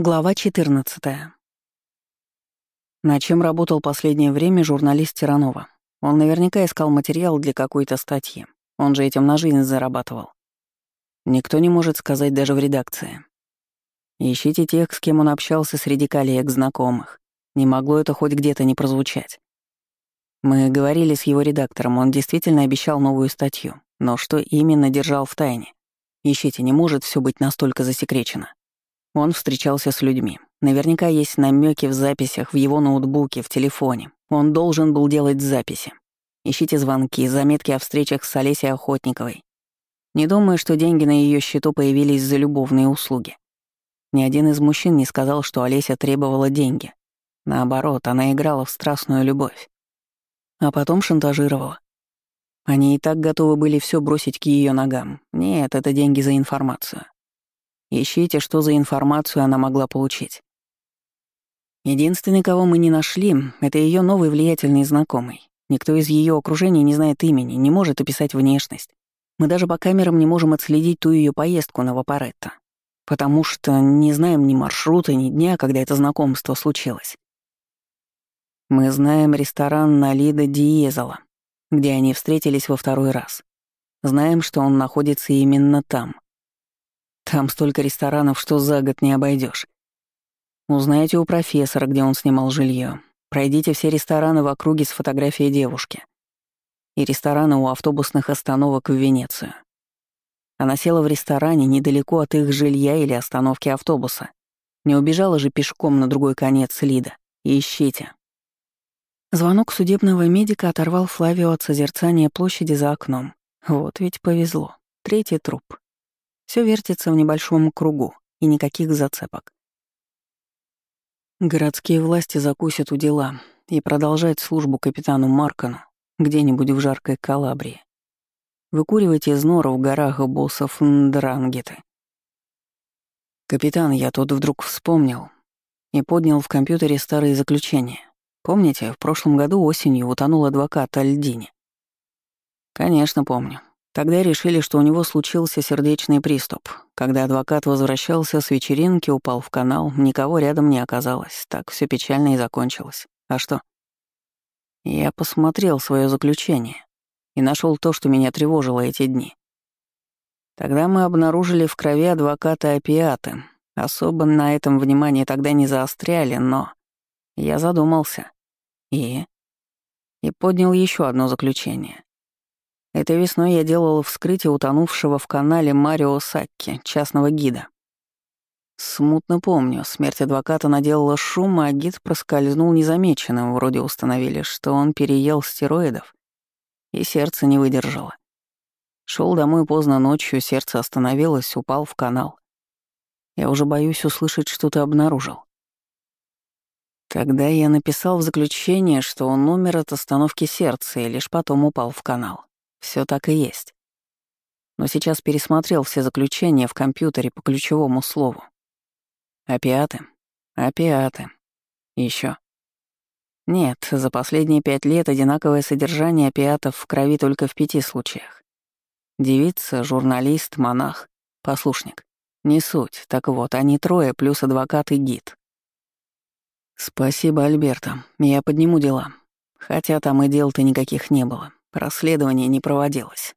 Глава 14. На чем работал последнее время журналист Тиранова? Он наверняка искал материал для какой-то статьи. Он же этим на жизнь зарабатывал. Никто не может сказать даже в редакции. Ищите тех, с кем он общался среди коллег, знакомых. Не могло это хоть где-то не прозвучать. Мы говорили с его редактором, он действительно обещал новую статью. Но что именно держал в тайне? Ищите, не может все быть настолько засекречено. Он встречался с людьми. Наверняка есть намеки в записях, в его ноутбуке, в телефоне. Он должен был делать записи. Ищите звонки, заметки о встречах с Олесей Охотниковой. Не думаю, что деньги на ее счету появились за любовные услуги. Ни один из мужчин не сказал, что Олеся требовала деньги. Наоборот, она играла в страстную любовь. А потом шантажировала. Они и так готовы были все бросить к ее ногам. Нет, это деньги за информацию. Ищите, что за информацию она могла получить. Единственный, кого мы не нашли, это ее новый влиятельный знакомый. Никто из ее окружения не знает имени, не может описать внешность. Мы даже по камерам не можем отследить ту ее поездку на Вапоретто, потому что не знаем ни маршрута, ни дня, когда это знакомство случилось. Мы знаем ресторан Налида Диезела, где они встретились во второй раз. Знаем, что он находится именно там — там столько ресторанов, что за год не обойдешь. Узнайте у профессора, где он снимал жилье. Пройдите все рестораны в округе с фотографией девушки. И рестораны у автобусных остановок в Венецию. Она села в ресторане недалеко от их жилья или остановки автобуса. Не убежала же пешком на другой конец Лида. Ищите. Звонок судебного медика оторвал Флавио от созерцания площади за окном. Вот ведь повезло. Третий труп. Все вертится в небольшом кругу, и никаких зацепок. Городские власти закусят у дела и продолжать службу капитану Маркану где-нибудь в жаркой Калабрии. Выкуривать из нора в горах боссов Ндрангеты. Капитан, я тут вдруг вспомнил и поднял в компьютере старые заключения. Помните, в прошлом году осенью утонул адвокат Альдини? Конечно, помню. Тогда решили, что у него случился сердечный приступ. Когда адвокат возвращался с вечеринки, упал в канал, никого рядом не оказалось. Так все печально и закончилось. А что? Я посмотрел свое заключение и нашел то, что меня тревожило эти дни. Тогда мы обнаружили в крови адвоката опиаты. Особо на этом внимание тогда не заостряли, но я задумался. И... И поднял еще одно заключение. Этой весной я делал вскрытие утонувшего в канале Марио Сакки, частного гида. Смутно помню, смерть адвоката наделала шум, а гид проскользнул незамеченным, вроде установили, что он переел стероидов, и сердце не выдержало. Шел домой поздно ночью, сердце остановилось, упал в канал. Я уже боюсь услышать, что ты обнаружил. Тогда я написал в заключение, что он умер от остановки сердца и лишь потом упал в канал. Все так и есть. Но сейчас пересмотрел все заключения в компьютере по ключевому слову. Опиаты. Опиаты. Еще. Нет, за последние пять лет одинаковое содержание опиатов в крови только в пяти случаях. Девица, журналист, монах, послушник. Не суть. Так вот, они трое плюс адвокат и гид. Спасибо, Альберта. Я подниму дела. Хотя там и дел-то никаких не было. Расследование не проводилось.